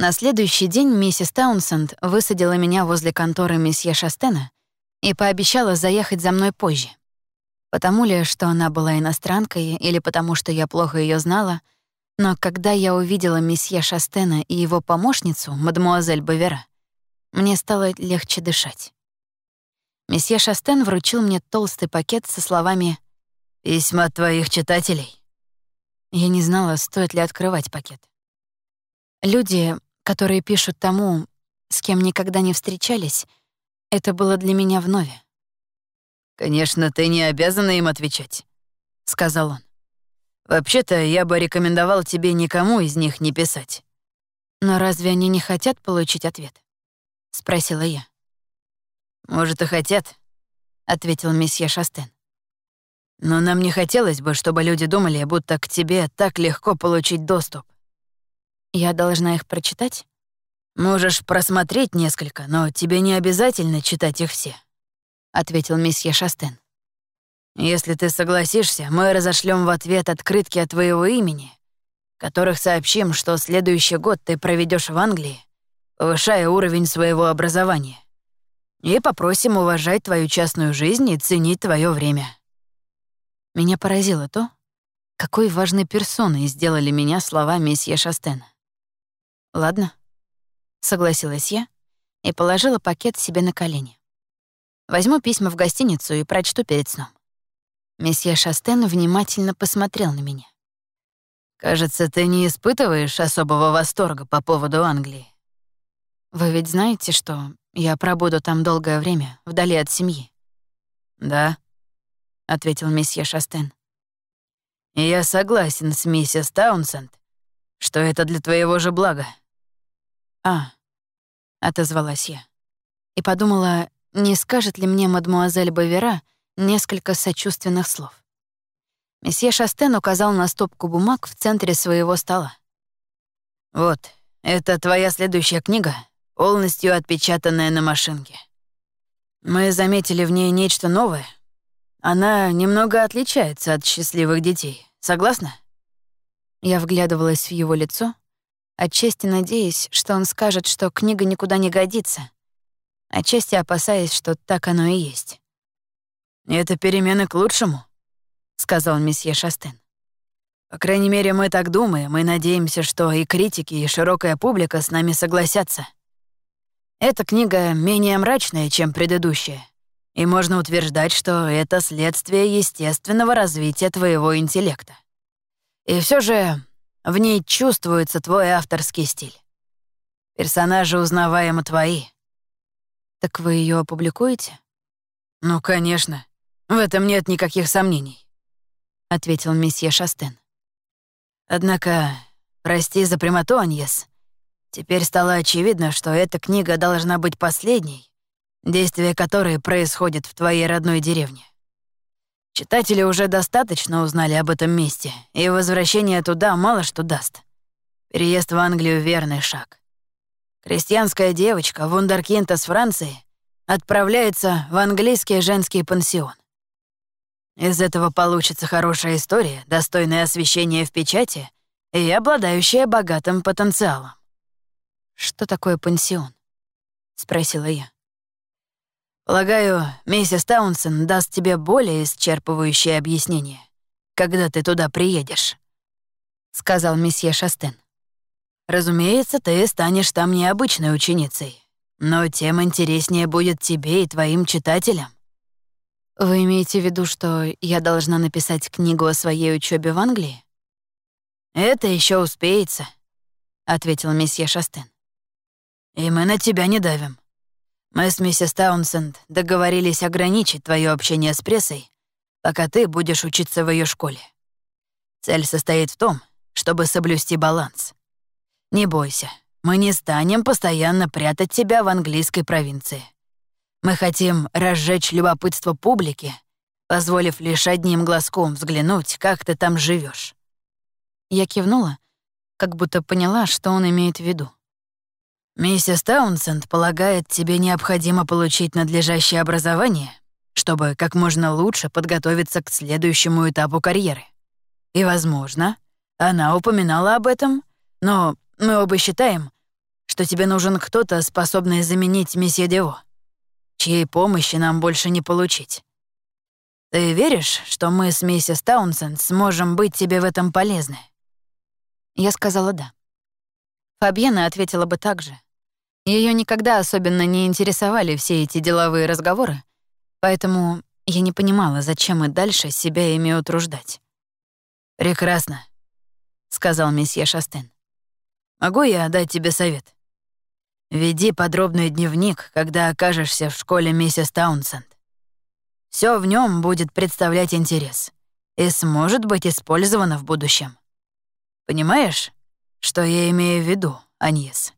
На следующий день миссис Таунсенд высадила меня возле конторы месье Шастена и пообещала заехать за мной позже. Потому ли, что она была иностранкой, или потому что я плохо ее знала, но когда я увидела месье Шастена и его помощницу, мадемуазель Бавера, мне стало легче дышать. Месье Шастен вручил мне толстый пакет со словами «Письма твоих читателей». Я не знала, стоит ли открывать пакет. Люди, которые пишут тому, с кем никогда не встречались, это было для меня вновь. «Конечно, ты не обязана им отвечать», — сказал он. «Вообще-то я бы рекомендовал тебе никому из них не писать». «Но разве они не хотят получить ответ?» — спросила я. «Может, и хотят», — ответил месье Шастен. «Но нам не хотелось бы, чтобы люди думали, будто к тебе так легко получить доступ. Я должна их прочитать? Можешь просмотреть несколько, но тебе не обязательно читать их все, ответил месье Шастен. Если ты согласишься, мы разошлем в ответ открытки от твоего имени, которых сообщим, что следующий год ты проведешь в Англии, повышая уровень своего образования. И попросим уважать твою частную жизнь и ценить твое время. Меня поразило то, какой важной персоной сделали меня слова месье Шастена. «Ладно», — согласилась я и положила пакет себе на колени. «Возьму письма в гостиницу и прочту перед сном». Месье Шастен внимательно посмотрел на меня. «Кажется, ты не испытываешь особого восторга по поводу Англии». «Вы ведь знаете, что я пробуду там долгое время, вдали от семьи?» «Да», — ответил месье Шастен. «Я согласен с миссис Таунсенд, что это для твоего же блага». «А», — отозвалась я. И подумала, не скажет ли мне мадмуазель Бавера несколько сочувственных слов. Месье Шастен указал на стопку бумаг в центре своего стола. «Вот, это твоя следующая книга, полностью отпечатанная на машинке. Мы заметили в ней нечто новое. Она немного отличается от счастливых детей. Согласна?» Я вглядывалась в его лицо, отчасти надеясь, что он скажет, что книга никуда не годится, отчасти опасаясь, что так оно и есть. «Это перемены к лучшему», — сказал месье Шастен. «По крайней мере, мы так думаем, и надеемся, что и критики, и широкая публика с нами согласятся. Эта книга менее мрачная, чем предыдущая, и можно утверждать, что это следствие естественного развития твоего интеллекта. И все же в ней чувствуется твой авторский стиль. Персонажи узнаваемо твои. Так вы ее опубликуете? Ну, конечно. В этом нет никаких сомнений, ответил месье Шастен. Однако, прости за прямоту, Аньес. Теперь стало очевидно, что эта книга должна быть последней, действие которой происходит в твоей родной деревне. Читатели уже достаточно узнали об этом месте, и возвращение туда мало что даст. Переезд в Англию — верный шаг. Крестьянская девочка, вундеркинд из Франции, отправляется в английский женский пансион. Из этого получится хорошая история, достойная освещения в печати и обладающая богатым потенциалом. «Что такое пансион?» — спросила я. Полагаю, миссис Таунсен даст тебе более исчерпывающее объяснение, когда ты туда приедешь», — сказал месье Шастен. «Разумеется, ты станешь там необычной ученицей, но тем интереснее будет тебе и твоим читателям». «Вы имеете в виду, что я должна написать книгу о своей учебе в Англии?» «Это еще успеется», — ответил месье Шастен. «И мы на тебя не давим. Мы с миссис Таунсенд договорились ограничить твое общение с прессой, пока ты будешь учиться в ее школе. Цель состоит в том, чтобы соблюсти баланс. Не бойся, мы не станем постоянно прятать тебя в английской провинции. Мы хотим разжечь любопытство публики, позволив лишь одним глазком взглянуть, как ты там живешь. Я кивнула, как будто поняла, что он имеет в виду. «Миссис Таунсенд полагает, тебе необходимо получить надлежащее образование, чтобы как можно лучше подготовиться к следующему этапу карьеры. И, возможно, она упоминала об этом, но мы оба считаем, что тебе нужен кто-то, способный заменить месье Дево, чьей помощи нам больше не получить. Ты веришь, что мы с миссис Таунсенд сможем быть тебе в этом полезны?» Я сказала «да». Фабьена ответила бы так же. Ее никогда особенно не интересовали все эти деловые разговоры, поэтому я не понимала, зачем и дальше себя ими утруждать. «Прекрасно», — сказал месье Шастен. «Могу я дать тебе совет? Веди подробный дневник, когда окажешься в школе миссис Таунсенд. Все в нем будет представлять интерес и сможет быть использовано в будущем. Понимаешь, что я имею в виду, Аньес?»